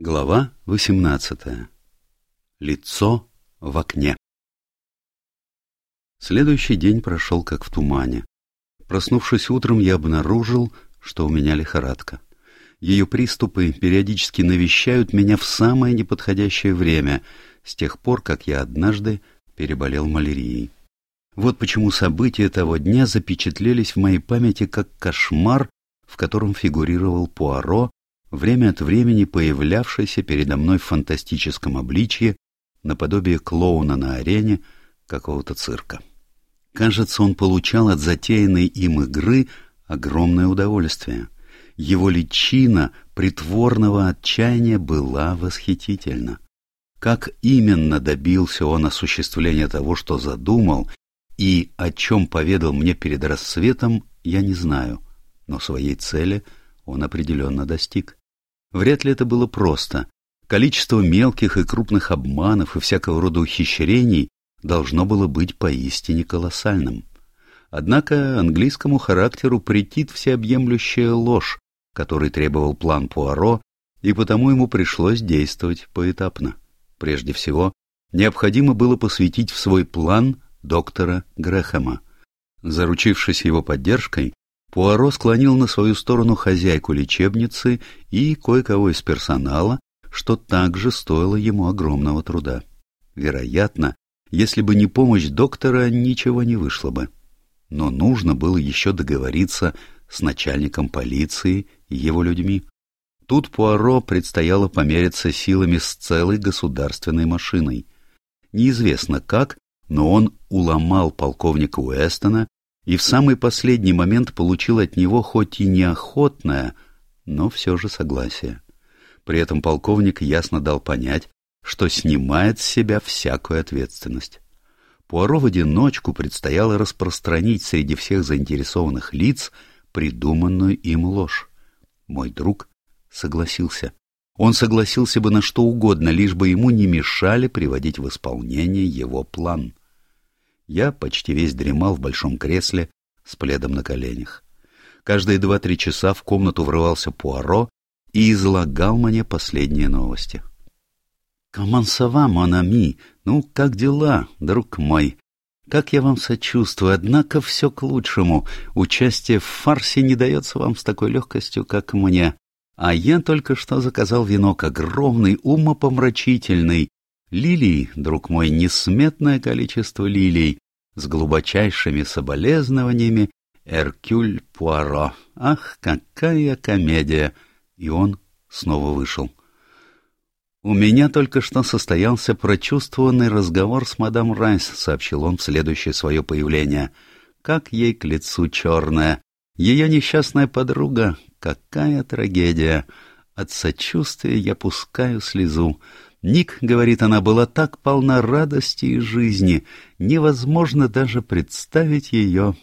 Глава 18. Лицо в окне. Следующий день прошел как в тумане. Проснувшись утром, я обнаружил, что у меня лихорадка. Ее приступы периодически навещают меня в самое неподходящее время, с тех пор, как я однажды переболел малярией. Вот почему события того дня запечатлелись в моей памяти как кошмар, в котором фигурировал Пуаро время от времени появлявшийся передо мной в фантастическом обличье, наподобие клоуна на арене какого-то цирка. Кажется, он получал от затеянной им игры огромное удовольствие. Его личина притворного отчаяния была восхитительна. Как именно добился он осуществления того, что задумал, и о чем поведал мне перед рассветом, я не знаю, но своей цели он определенно достиг. Вряд ли это было просто. Количество мелких и крупных обманов и всякого рода ухищрений должно было быть поистине колоссальным. Однако английскому характеру претит всеобъемлющая ложь, который требовал план Пуаро, и потому ему пришлось действовать поэтапно. Прежде всего, необходимо было посвятить в свой план доктора Грэхэма. Заручившись его поддержкой, Пуаро склонил на свою сторону хозяйку лечебницы и кое-кого из персонала, что также стоило ему огромного труда. Вероятно, если бы не помощь доктора, ничего не вышло бы. Но нужно было еще договориться с начальником полиции и его людьми. Тут Пуаро предстояло помериться силами с целой государственной машиной. Неизвестно как, но он уломал полковника Уэстона и в самый последний момент получил от него хоть и неохотное, но все же согласие. При этом полковник ясно дал понять, что снимает с себя всякую ответственность. Пуаро в одиночку предстояло распространить среди всех заинтересованных лиц придуманную им ложь. Мой друг согласился. Он согласился бы на что угодно, лишь бы ему не мешали приводить в исполнение его план. Я почти весь дремал в большом кресле с пледом на коленях. Каждые два-три часа в комнату врывался Пуаро и излагал мне последние новости. «Комансова, Монами! Ну, как дела, друг мой? Как я вам сочувствую, однако все к лучшему. Участие в фарсе не дается вам с такой легкостью, как мне. А я только что заказал венок огромный, умопомрачительный, Лилий, друг мой, несметное количество лилий, с глубочайшими соболезнованиями, Эркюль Пуаро. Ах, какая комедия! И он снова вышел. «У меня только что состоялся прочувствованный разговор с мадам Райс», — сообщил он в следующее свое появление. «Как ей к лицу черная! Ее несчастная подруга! Какая трагедия! От сочувствия я пускаю слезу. Ник, говорит она, была так полна радости и жизни, невозможно даже представить ее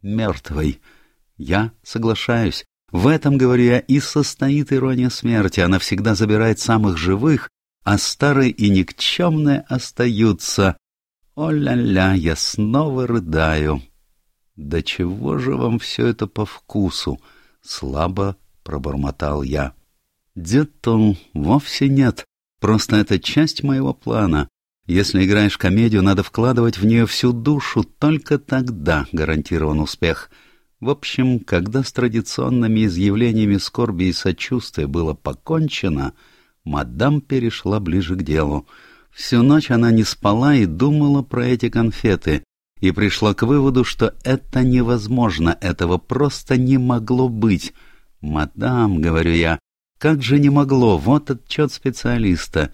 мертвой. Я соглашаюсь. В этом, говорю я, и состоит ирония смерти. Она всегда забирает самых живых, а старые и никчемные остаются. О-ля-ля, я снова рыдаю. Да чего же вам все это по вкусу? Слабо пробормотал я. Дед-то вовсе нет. Просто это часть моего плана. Если играешь комедию, надо вкладывать в нее всю душу, только тогда гарантирован успех. В общем, когда с традиционными изъявлениями скорби и сочувствия было покончено, мадам перешла ближе к делу. Всю ночь она не спала и думала про эти конфеты, и пришла к выводу, что это невозможно, этого просто не могло быть. «Мадам», — говорю я, как же не могло, вот отчет специалиста.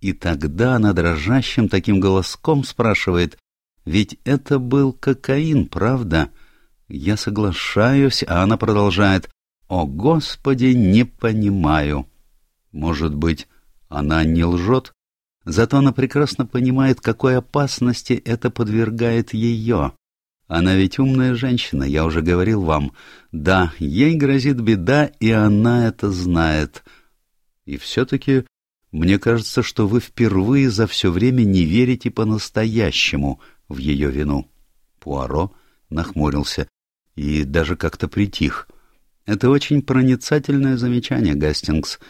И тогда она дрожащим таким голоском спрашивает, ведь это был кокаин, правда? Я соглашаюсь, а она продолжает, о, Господи, не понимаю. Может быть, она не лжет? Зато она прекрасно понимает, какой опасности это подвергает ее. Она ведь умная женщина, я уже говорил вам. Да, ей грозит беда, и она это знает. И все-таки мне кажется, что вы впервые за все время не верите по-настоящему в ее вину. Пуаро нахмурился и даже как-то притих. Это очень проницательное замечание, Гастингс.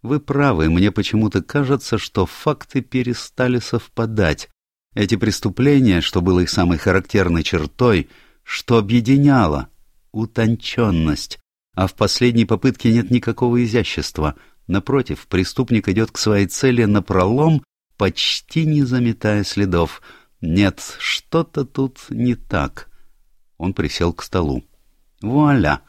Вы правы, мне почему-то кажется, что факты перестали совпадать. Эти преступления, что было их самой характерной чертой, что объединяло? Утонченность. А в последней попытке нет никакого изящества. Напротив, преступник идет к своей цели напролом, почти не заметая следов. Нет, что-то тут не так. Он присел к столу. Вуаля!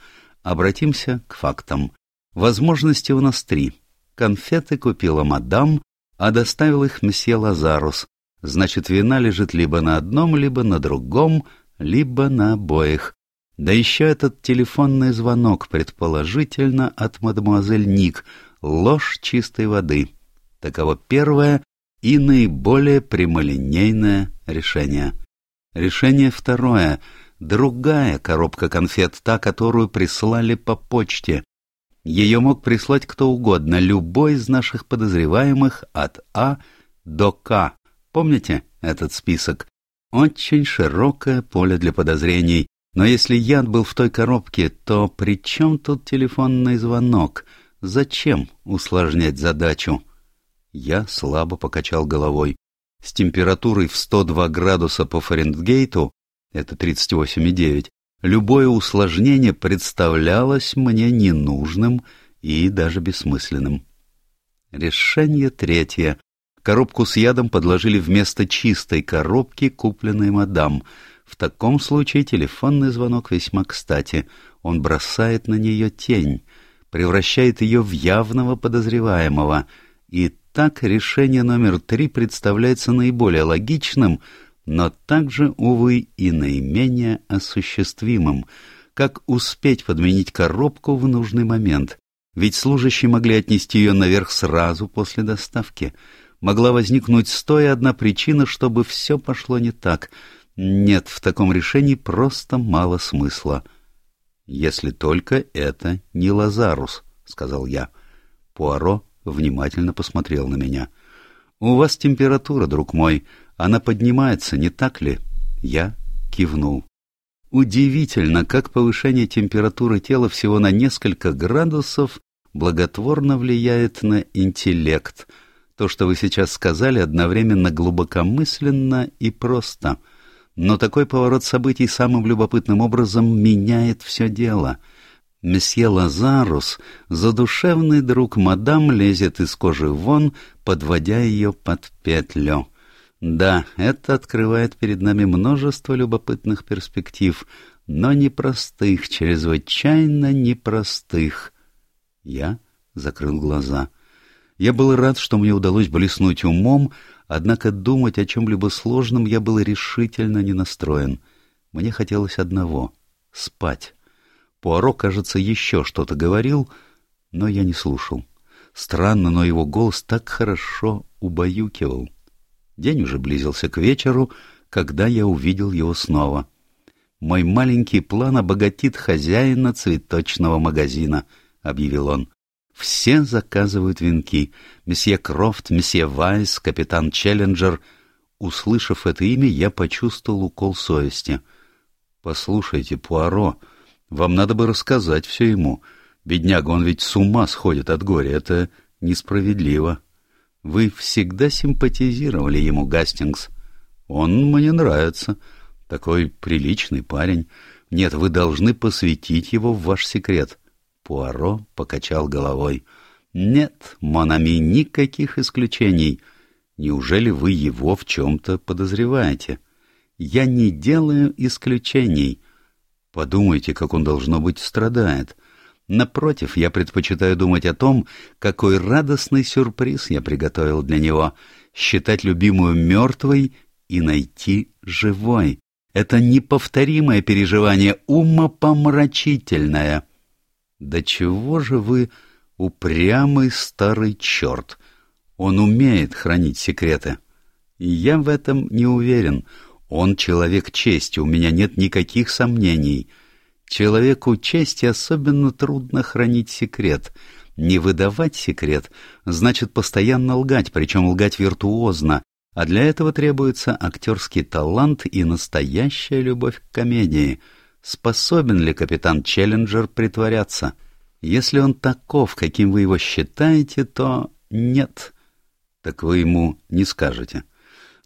Обратимся к фактам. Возможности у нас три. Конфеты купила мадам, а доставил их месье Лазарус. Значит, вина лежит либо на одном, либо на другом, либо на обоих. Да еще этот телефонный звонок, предположительно, от мадемуазель Ник. Ложь чистой воды. Таково первое и наиболее прямолинейное решение. Решение второе. Другая коробка конфет, та, которую прислали по почте. Ее мог прислать кто угодно, любой из наших подозреваемых от А до К. Помните этот список? Очень широкое поле для подозрений. Но если яд был в той коробке, то при чем тут телефонный звонок? Зачем усложнять задачу? Я слабо покачал головой. С температурой в 102 градуса по Фаренгейту, это 38,9, любое усложнение представлялось мне ненужным и даже бессмысленным. Решение третье. Коробку с ядом подложили вместо чистой коробки, купленной мадам. В таком случае телефонный звонок весьма кстати. Он бросает на нее тень, превращает ее в явного подозреваемого. И так решение номер три представляется наиболее логичным, но также, увы, и наименее осуществимым. Как успеть подменить коробку в нужный момент? Ведь служащие могли отнести ее наверх сразу после доставки — могла возникнуть стоя одна причина, чтобы все пошло не так. Нет, в таком решении просто мало смысла. «Если только это не Лазарус», — сказал я. Пуаро внимательно посмотрел на меня. «У вас температура, друг мой. Она поднимается, не так ли?» Я кивнул. Удивительно, как повышение температуры тела всего на несколько градусов благотворно влияет на интеллект — то, что вы сейчас сказали, одновременно глубокомысленно и просто. Но такой поворот событий самым любопытным образом меняет все дело. Месье Лазарус, задушевный друг мадам, лезет из кожи вон, подводя ее под петлю. Да, это открывает перед нами множество любопытных перспектив, но непростых, чрезвычайно непростых. Я закрыл глаза — я был рад, что мне удалось блеснуть умом, однако думать о чем-либо сложном я был решительно не настроен. Мне хотелось одного — спать. Пуаро, кажется, еще что-то говорил, но я не слушал. Странно, но его голос так хорошо убаюкивал. День уже близился к вечеру, когда я увидел его снова. «Мой маленький план обогатит хозяина цветочного магазина», — объявил он. Все заказывают венки. Месье Крофт, месье Вайс, капитан Челленджер. Услышав это имя, я почувствовал укол совести. «Послушайте, Пуаро, вам надо бы рассказать все ему. Бедняга, он ведь с ума сходит от горя. Это несправедливо. Вы всегда симпатизировали ему, Гастингс. Он мне нравится. Такой приличный парень. Нет, вы должны посвятить его в ваш секрет. Пуаро покачал головой. «Нет, Монами, никаких исключений. Неужели вы его в чем-то подозреваете? Я не делаю исключений. Подумайте, как он, должно быть, страдает. Напротив, я предпочитаю думать о том, какой радостный сюрприз я приготовил для него. Считать любимую мертвой и найти живой. Это неповторимое переживание, умопомрачительное». Да чего же вы упрямый старый черт? Он умеет хранить секреты. Я в этом не уверен. Он человек чести, у меня нет никаких сомнений. Человеку чести особенно трудно хранить секрет. Не выдавать секрет значит постоянно лгать, причем лгать виртуозно, а для этого требуется актерский талант и настоящая любовь к комедии — Способен ли капитан Челленджер притворяться? Если он таков, каким вы его считаете, то нет. Так вы ему не скажете.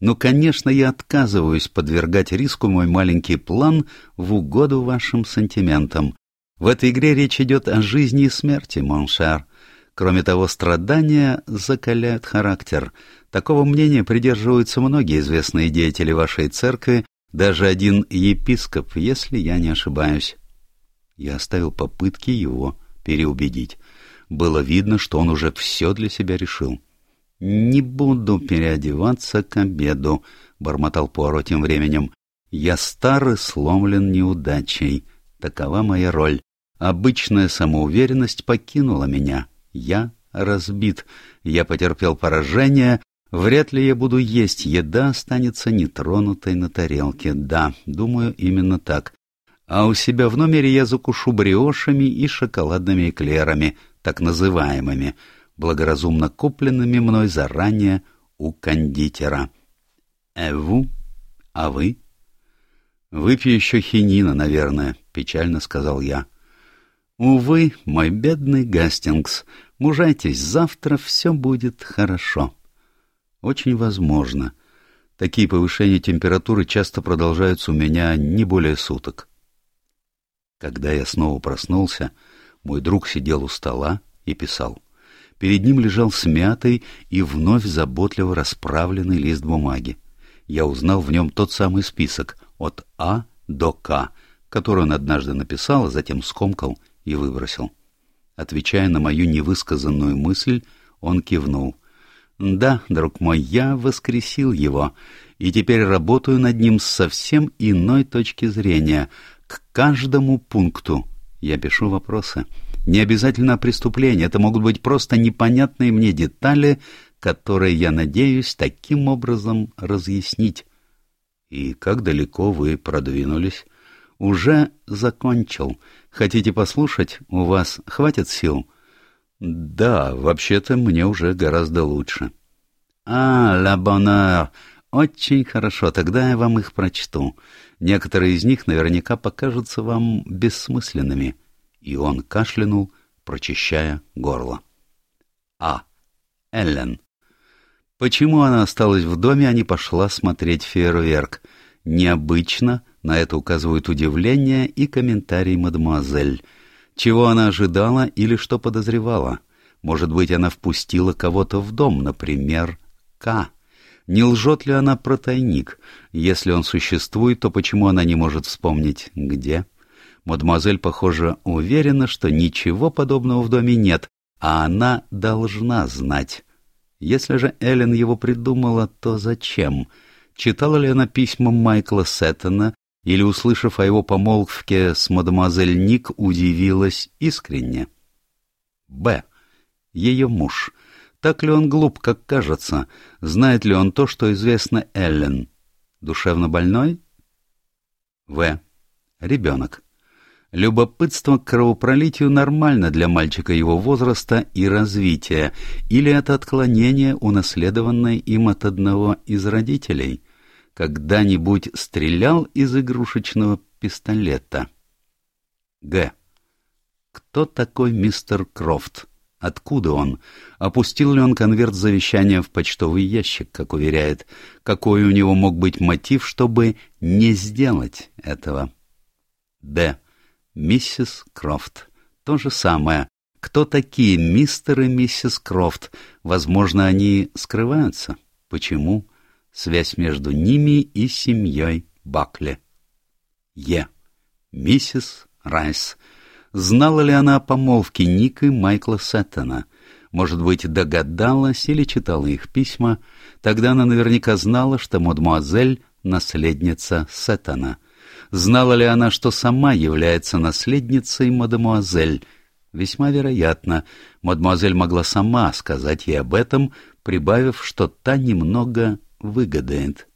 Ну, конечно, я отказываюсь подвергать риску мой маленький план в угоду вашим сантиментам. В этой игре речь идет о жизни и смерти, Моншар. Кроме того, страдания закаляют характер. Такого мнения придерживаются многие известные деятели вашей церкви, даже один епископ, если я не ошибаюсь. Я оставил попытки его переубедить. Было видно, что он уже все для себя решил. «Не буду переодеваться к обеду», — бормотал Пуаро тем временем. «Я стар и сломлен неудачей. Такова моя роль. Обычная самоуверенность покинула меня. Я разбит. Я потерпел поражение. Вряд ли я буду есть. Еда останется нетронутой на тарелке. Да, думаю, именно так. А у себя в номере я закушу бриошами и шоколадными эклерами, так называемыми, благоразумно купленными мной заранее у кондитера. Эву? А вы? Выпью еще хинина, наверное, печально сказал я. Увы, мой бедный Гастингс, мужайтесь, завтра все будет хорошо. Очень возможно. Такие повышения температуры часто продолжаются у меня не более суток. Когда я снова проснулся, мой друг сидел у стола и писал. Перед ним лежал смятый и вновь заботливо расправленный лист бумаги. Я узнал в нем тот самый список от А до К, который он однажды написал, а затем скомкал и выбросил. Отвечая на мою невысказанную мысль, он кивнул. «Да, друг мой, я воскресил его, и теперь работаю над ним с совсем иной точки зрения, к каждому пункту я пишу вопросы. Не обязательно преступления, это могут быть просто непонятные мне детали, которые я надеюсь таким образом разъяснить. И как далеко вы продвинулись? Уже закончил. Хотите послушать? У вас хватит сил? Да, вообще-то мне уже гораздо лучше. А, ла боннер! Очень хорошо, тогда я вам их прочту. Некоторые из них наверняка покажутся вам бессмысленными. И он кашлянул, прочищая горло. А. Эллен. Почему она осталась в доме, а не пошла смотреть фейерверк? Необычно, на это указывают удивление и комментарий мадемуазель. Чего она ожидала или что подозревала? Может быть, она впустила кого-то в дом, например, К. Не лжет ли она про тайник? Если он существует, то почему она не может вспомнить, где? Мадемуазель, похоже, уверена, что ничего подобного в доме нет, а она должна знать. Если же Эллен его придумала, то зачем? Читала ли она письма Майкла Сеттона или, услышав о его помолвке с мадемуазель Ник, удивилась искренне? Б. Ее муж — так ли он глуп, как кажется? Знает ли он то, что известно Эллен? Душевно больной? В. Ребенок. Любопытство к кровопролитию нормально для мальчика его возраста и развития, или это отклонение, унаследованное им от одного из родителей? Когда-нибудь стрелял из игрушечного пистолета? Г. Кто такой мистер Крофт? Откуда он? Опустил ли он конверт завещания в почтовый ящик, как уверяет? Какой у него мог быть мотив, чтобы не сделать этого? Д. Миссис Крофт. То же самое. Кто такие мистер и миссис Крофт? Возможно, они скрываются. Почему? Связь между ними и семьей Бакли. Е. Миссис Райс. Знала ли она о помолвке Ника и Майкла Сеттона? Может быть, догадалась или читала их письма? Тогда она наверняка знала, что мадемуазель — наследница Сеттона. Знала ли она, что сама является наследницей мадемуазель? Весьма вероятно, мадемуазель могла сама сказать ей об этом, прибавив, что та немного выгодает.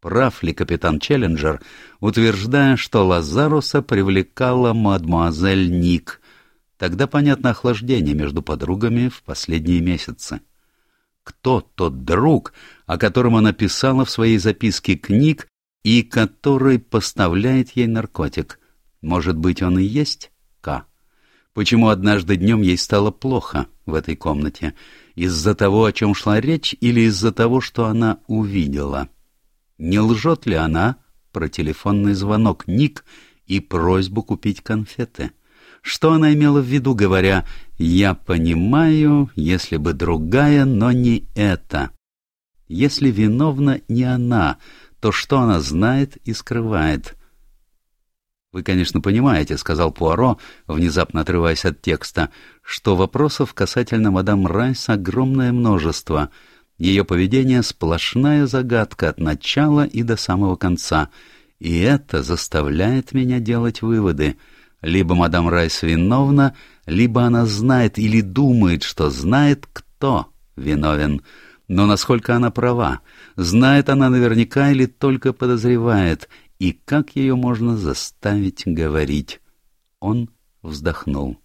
Прав ли капитан Челленджер, утверждая, что Лазаруса привлекала мадмуазель Ник? Тогда понятно охлаждение между подругами в последние месяцы. Кто тот друг, о котором она писала в своей записке книг и который поставляет ей наркотик? Может быть, он и есть К? Почему однажды днем ей стало плохо в этой комнате? Из-за того, о чем шла речь, или из-за того, что она увидела? Не лжет ли она про телефонный звонок Ник и просьбу купить конфеты? Что она имела в виду, говоря «Я понимаю, если бы другая, но не это»? Если виновна не она, то что она знает и скрывает? «Вы, конечно, понимаете», — сказал Пуаро, внезапно отрываясь от текста, «что вопросов касательно мадам Райс огромное множество. Ее поведение — сплошная загадка от начала и до самого конца. И это заставляет меня делать выводы. Либо мадам Райс виновна, либо она знает или думает, что знает, кто виновен. Но насколько она права? Знает она наверняка или только подозревает? И как ее можно заставить говорить? Он вздохнул.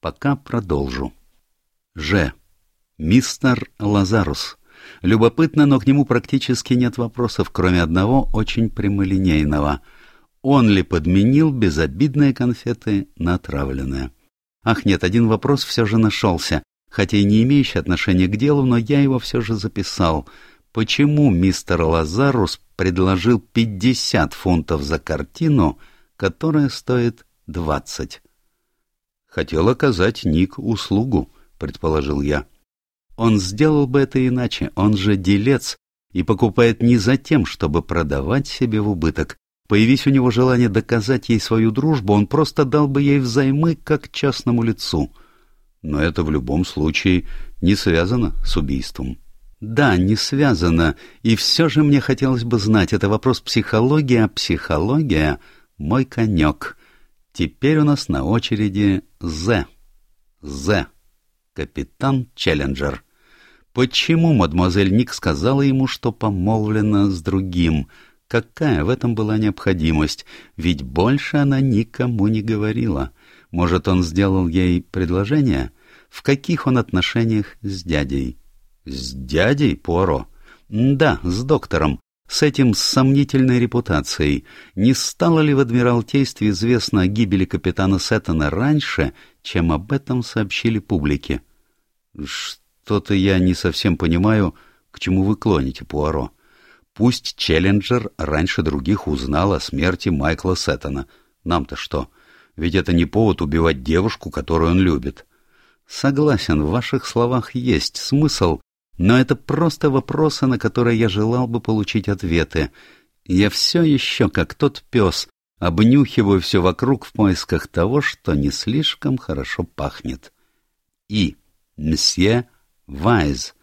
Пока продолжу. Ж. Мистер Лазарус. Любопытно, но к нему практически нет вопросов, кроме одного очень прямолинейного. Он ли подменил безобидные конфеты на отравленные? Ах нет, один вопрос все же нашелся, хотя и не имеющий отношения к делу, но я его все же записал — почему мистер Лазарус предложил 50 фунтов за картину, которая стоит 20. Хотел оказать Ник услугу, предположил я. Он сделал бы это иначе, он же делец и покупает не за тем, чтобы продавать себе в убыток. Появись у него желание доказать ей свою дружбу, он просто дал бы ей взаймы как частному лицу. Но это в любом случае не связано с убийством. Да, не связано, и все же мне хотелось бы знать, это вопрос психологии, а психология — мой конек. Теперь у нас на очереди З. З. Капитан Челленджер. Почему мадемуазель Ник сказала ему, что помолвлена с другим? Какая в этом была необходимость? Ведь больше она никому не говорила. Может, он сделал ей предложение? В каких он отношениях с дядей? С дядей Поро? Да, с доктором. С этим с сомнительной репутацией. Не стало ли в Адмиралтействе известно о гибели капитана Сеттона раньше, чем об этом сообщили публике? Что-то я не совсем понимаю, к чему вы клоните, Пуаро. Пусть Челленджер раньше других узнал о смерти Майкла Сеттона. Нам-то что? Ведь это не повод убивать девушку, которую он любит. Согласен, в ваших словах есть смысл, но это просто вопросы, на которые я желал бы получить ответы. Я все еще, как тот пес, обнюхиваю все вокруг в поисках того, что не слишком хорошо пахнет. И. Мсье Вайз.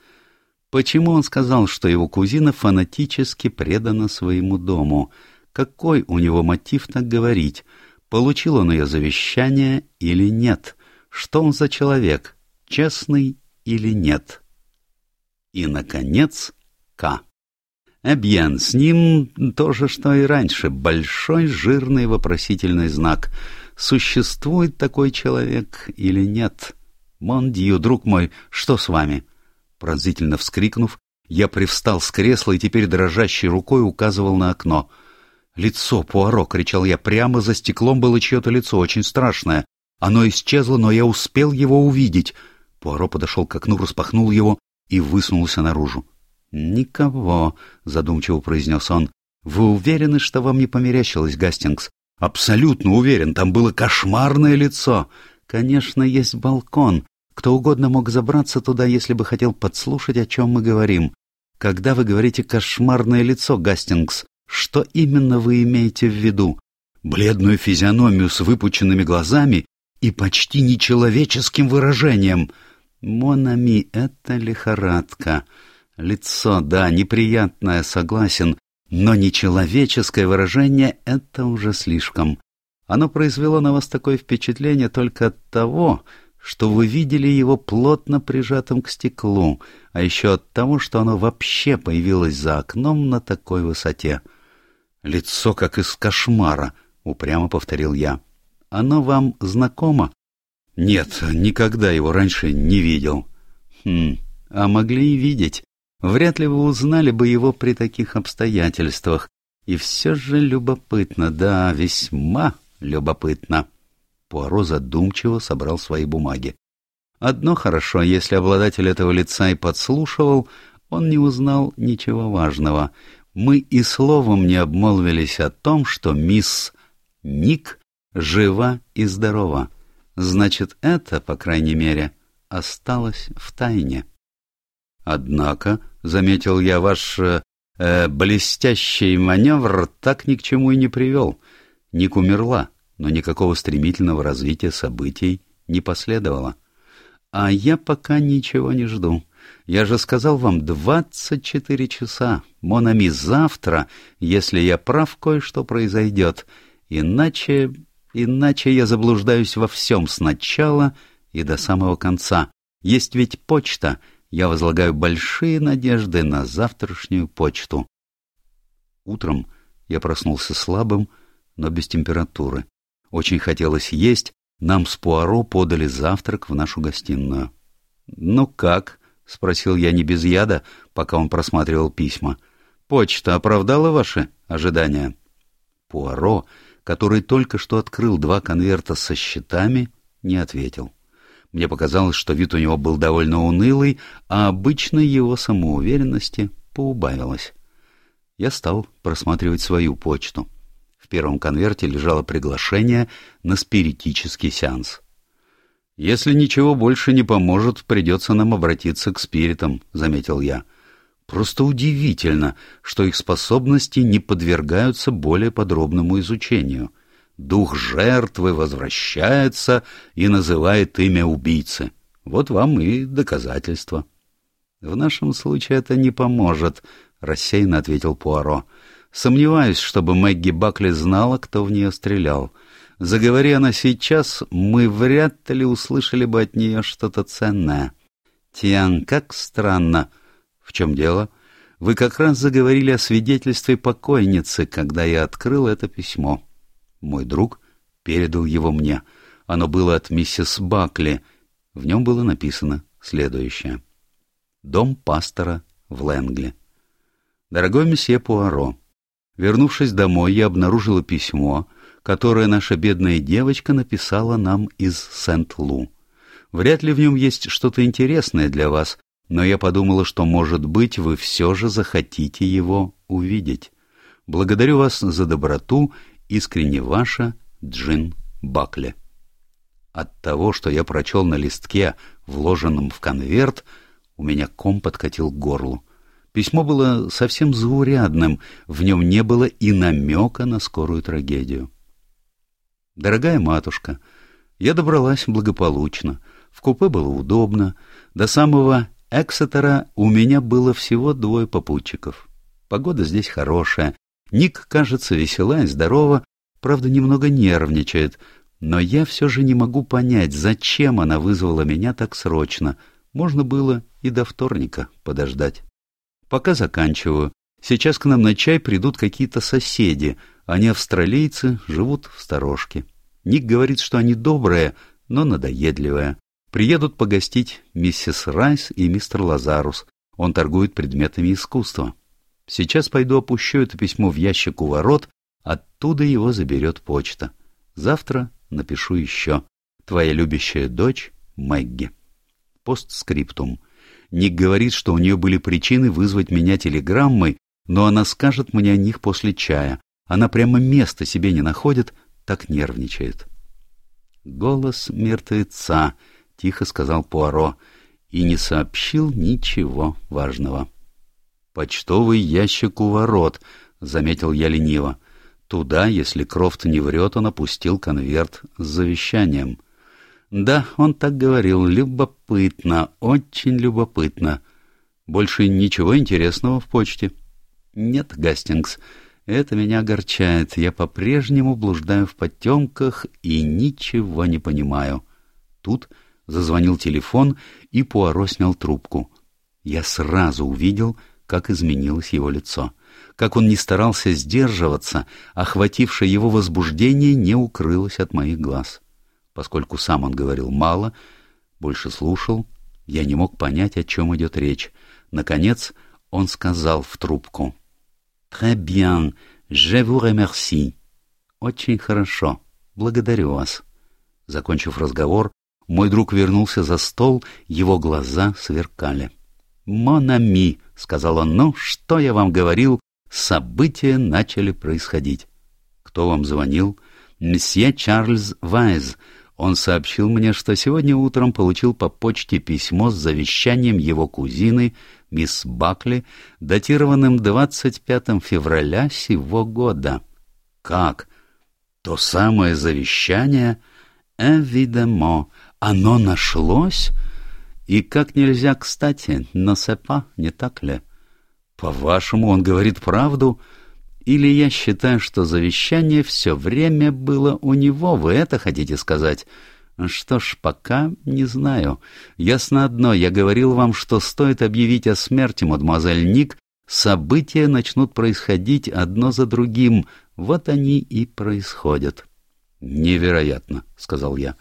Почему он сказал, что его кузина фанатически предана своему дому? Какой у него мотив так говорить? Получил он ее завещание или нет? Что он за человек? Честный или нет? И, наконец, К. Эбьен, с ним то же, что и раньше, большой жирный вопросительный знак. Существует такой человек или нет? Мондью, друг мой, что с вами? Пронзительно вскрикнув, я привстал с кресла и теперь дрожащей рукой указывал на окно. «Лицо, Пуаро!» — кричал я. Прямо за стеклом было чье-то лицо, очень страшное. Оно исчезло, но я успел его увидеть. Пуаро подошел к окну, распахнул его и высунулся наружу. «Никого», — задумчиво произнес он. «Вы уверены, что вам не померещилось, Гастингс?» «Абсолютно уверен, там было кошмарное лицо. Конечно, есть балкон. Кто угодно мог забраться туда, если бы хотел подслушать, о чем мы говорим. Когда вы говорите «кошмарное лицо», Гастингс, что именно вы имеете в виду? Бледную физиономию с выпученными глазами и почти нечеловеческим выражением — Монами — это лихорадка. Лицо, да, неприятное, согласен, но нечеловеческое выражение — это уже слишком. Оно произвело на вас такое впечатление только от того, что вы видели его плотно прижатым к стеклу, а еще от того, что оно вообще появилось за окном на такой высоте. «Лицо, как из кошмара», — упрямо повторил я. «Оно вам знакомо?» Нет, никогда его раньше не видел. Хм, а могли и видеть. Вряд ли вы узнали бы его при таких обстоятельствах. И все же любопытно, да, весьма любопытно. Пуаро задумчиво собрал свои бумаги. Одно хорошо, если обладатель этого лица и подслушивал, он не узнал ничего важного. Мы и словом не обмолвились о том, что мисс Ник жива и здорова. Значит, это, по крайней мере, осталось в тайне. Однако, — заметил я, — ваш э, блестящий маневр так ни к чему и не привел. Ник умерла, но никакого стремительного развития событий не последовало. А я пока ничего не жду. Я же сказал вам двадцать четыре часа. Монами завтра, если я прав, кое-что произойдет. Иначе... иначе я заблуждаюсь во всем сначала и до самого конца. Есть ведь почта. Я возлагаю большие надежды на завтрашнюю почту. Утром я проснулся слабым, но без температуры. Очень хотелось есть, нам с Пуаро подали завтрак в нашу гостиную. «Ну как?» — спросил я не без яда, пока он просматривал письма. «Почта оправдала ваши ожидания?» Пуаро, который только что открыл два конверта со счетами, не ответил. Мне показалось, что вид у него был довольно унылый, а обычной его самоуверенности поубавилось. Я стал просматривать свою почту. В первом конверте лежало приглашение на спиритический сеанс. «Если ничего больше не поможет, придется нам обратиться к спиритам», — заметил я. «Просто удивительно, что их способности не подвергаются более подробному изучению» дух жертвы возвращается и называет имя убийцы. Вот вам и доказательство. — В нашем случае это не поможет, — рассеянно ответил Пуаро. — Сомневаюсь, чтобы Мэгги Бакли знала, кто в нее стрелял. Заговори она сейчас, мы вряд ли услышали бы от нее что-то ценное. — Тиан, как странно. — В чем дело? Вы как раз заговорили о свидетельстве покойницы, когда я открыл это письмо. — мой друг передал его мне. Оно было от миссис Бакли. В нем было написано следующее. Дом пастора в Лэнгли. Дорогой месье Пуаро, вернувшись домой, я обнаружила письмо, которое наша бедная девочка написала нам из Сент-Лу. Вряд ли в нем есть что-то интересное для вас, но я подумала, что, может быть, вы все же захотите его увидеть. Благодарю вас за доброту Искренне ваша Джин Бакли. От того, что я прочел на листке, вложенном в конверт, у меня ком подкатил к горлу. Письмо было совсем заурядным, в нем не было и намека на скорую трагедию. «Дорогая матушка, я добралась благополучно, в купе было удобно, до самого Эксетера у меня было всего двое попутчиков. Погода здесь хорошая, Ник, кажется, весела и здорова, правда, немного нервничает, но я все же не могу понять, зачем она вызвала меня так срочно. Можно было и до вторника подождать. Пока заканчиваю. Сейчас к нам на чай придут какие-то соседи. Они австралийцы, живут в сторожке. Ник говорит, что они добрые, но надоедливые. Приедут погостить миссис Райс и мистер Лазарус. Он торгует предметами искусства. Сейчас пойду опущу это письмо в ящик у ворот, оттуда его заберет почта. Завтра напишу еще. Твоя любящая дочь Мэгги. Постскриптум. Ник говорит, что у нее были причины вызвать меня телеграммой, но она скажет мне о них после чая. Она прямо места себе не находит, так нервничает. «Голос мертвеца», — тихо сказал Пуаро, и не сообщил ничего важного. «Почтовый ящик у ворот», — заметил я лениво. Туда, если Крофт не врет, он опустил конверт с завещанием. Да, он так говорил. Любопытно, очень любопытно. Больше ничего интересного в почте? Нет, Гастингс, это меня огорчает. Я по-прежнему блуждаю в потемках и ничего не понимаю. Тут зазвонил телефон, и Пуаро снял трубку. Я сразу увидел, как изменилось его лицо. Как он не старался сдерживаться, охватившее его возбуждение не укрылось от моих глаз. Поскольку сам он говорил мало, больше слушал, я не мог понять, о чем идет речь. Наконец он сказал в трубку. «Très bien, je vous remercie». «Очень хорошо. Благодарю вас». Закончив разговор, мой друг вернулся за стол, его глаза сверкали. «Монами», — сказал он, — «ну, что я вам говорил, события начали происходить». «Кто вам звонил?» «Месье Чарльз Вайз. Он сообщил мне, что сегодня утром получил по почте письмо с завещанием его кузины, мисс Бакли, датированным 25 февраля сего года». «Как? То самое завещание?» «Эвидемо. Оно нашлось?» И как нельзя кстати, но сепа, не так ли? По-вашему, он говорит правду? Или я считаю, что завещание все время было у него, вы это хотите сказать? Что ж, пока не знаю. Ясно одно, я говорил вам, что стоит объявить о смерти мадемуазель Ник, события начнут происходить одно за другим. Вот они и происходят. «Невероятно», — сказал я.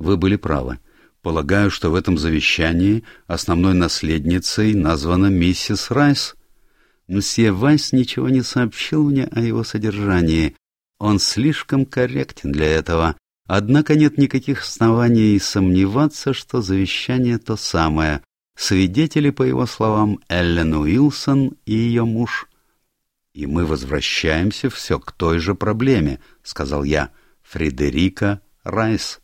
«Вы были правы. Полагаю, что в этом завещании основной наследницей названа миссис Райс. Мсье Вайс ничего не сообщил мне о его содержании. Он слишком корректен для этого. Однако нет никаких оснований сомневаться, что завещание то самое. Свидетели, по его словам, Эллен Уилсон и ее муж. «И мы возвращаемся все к той же проблеме», — сказал я. «Фредерика Райс».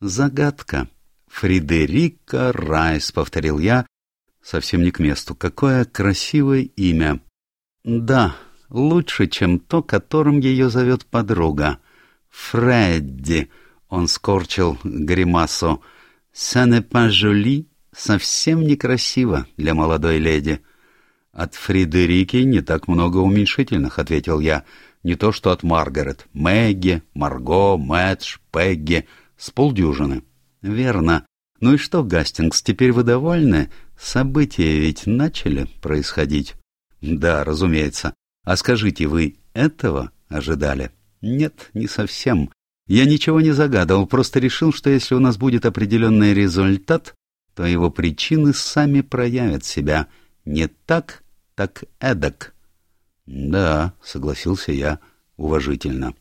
«Загадка», «Фредерика Райс», — повторил я, совсем не к месту. «Какое красивое имя!» «Да, лучше, чем то, которым ее зовет подруга. Фредди», — он скорчил гримасу. «Сане жоли» совсем некрасиво для молодой леди. «От Фредерики не так много уменьшительных», — ответил я. «Не то, что от Маргарет. Мэгги, Марго, Мэтч, Пегги. С полдюжины». «Верно. Ну и что, Гастингс, теперь вы довольны? События ведь начали происходить?» «Да, разумеется. А скажите, вы этого ожидали?» «Нет, не совсем. Я ничего не загадывал, просто решил, что если у нас будет определенный результат, то его причины сами проявят себя. Не так, так эдак». «Да», — согласился я уважительно.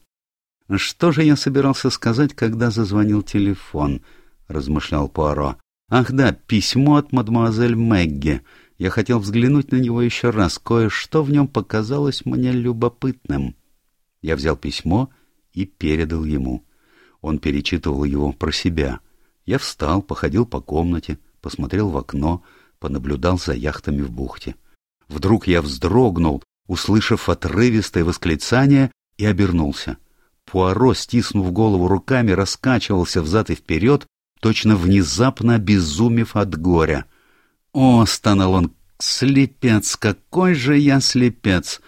Что же я собирался сказать, когда зазвонил телефон?» размышлял Пуаро. «Ах да, письмо от мадемуазель Мэгги. Я хотел взглянуть на него еще раз. Кое-что в нем показалось мне любопытным». Я взял письмо и передал ему. Он перечитывал его про себя. Я встал, походил по комнате, посмотрел в окно, понаблюдал за яхтами в бухте. Вдруг я вздрогнул, услышав отрывистое восклицание, и обернулся. Пуаро, стиснув голову руками, раскачивался взад и вперед, точно внезапно обезумев от горя. «О!» — стонал он. «Слепец! Какой же я слепец!»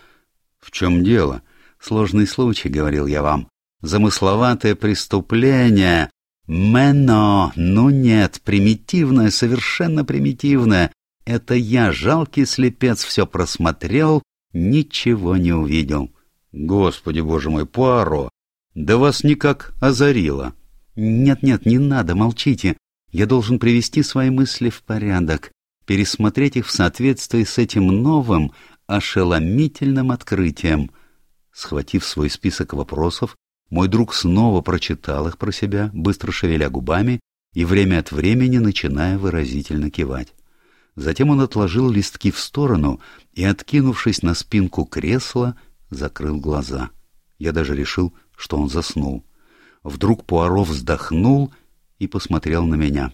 «В чем дело?» «Сложный случай», — говорил я вам. «Замысловатое преступление!» «Мено! Ну нет, примитивное, совершенно примитивное. Это я, жалкий слепец, все просмотрел, ничего не увидел». «Господи, боже мой, Пуаро! Да вас никак озарило!» «Нет-нет, не надо, молчите. Я должен привести свои мысли в порядок, пересмотреть их в соответствии с этим новым, ошеломительным открытием». Схватив свой список вопросов, мой друг снова прочитал их про себя, быстро шевеля губами и время от времени начиная выразительно кивать. Затем он отложил листки в сторону и, откинувшись на спинку кресла, закрыл глаза. Я даже решил, что он заснул. Вдруг Пуаро вздохнул и посмотрел на меня.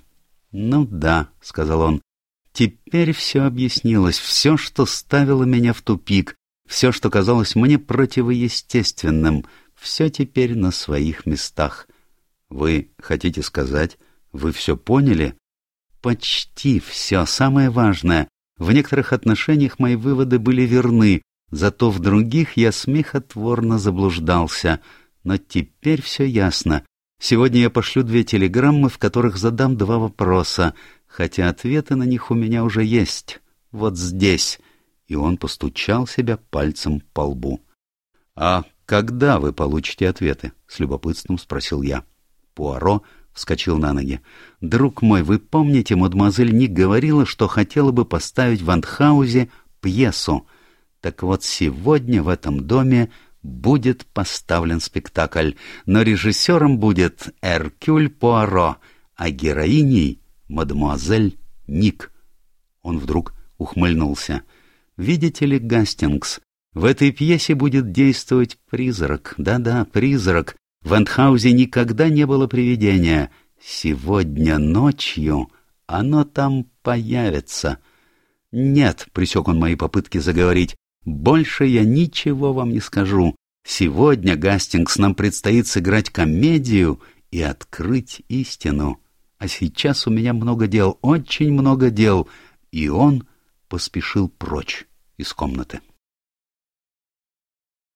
«Ну да», — сказал он, — «теперь все объяснилось, все, что ставило меня в тупик, все, что казалось мне противоестественным, все теперь на своих местах. Вы хотите сказать, вы все поняли?» «Почти все, самое важное. В некоторых отношениях мои выводы были верны, зато в других я смехотворно заблуждался». Но теперь все ясно. Сегодня я пошлю две телеграммы, в которых задам два вопроса, хотя ответы на них у меня уже есть. Вот здесь. И он постучал себя пальцем по лбу. — А когда вы получите ответы? — с любопытством спросил я. Пуаро вскочил на ноги. — Друг мой, вы помните, мадемуазель Ник говорила, что хотела бы поставить в Антхаузе пьесу? Так вот, сегодня в этом доме будет поставлен спектакль, но режиссером будет Эркюль Пуаро, а героиней — мадемуазель Ник. Он вдруг ухмыльнулся. «Видите ли, Гастингс, в этой пьесе будет действовать призрак. Да-да, призрак. В Эндхаузе никогда не было привидения. Сегодня ночью оно там появится». «Нет», — присек он мои попытки заговорить, — «больше я ничего вам не скажу. Сегодня, Гастингс, нам предстоит сыграть комедию и открыть истину. А сейчас у меня много дел, очень много дел». И он поспешил прочь из комнаты.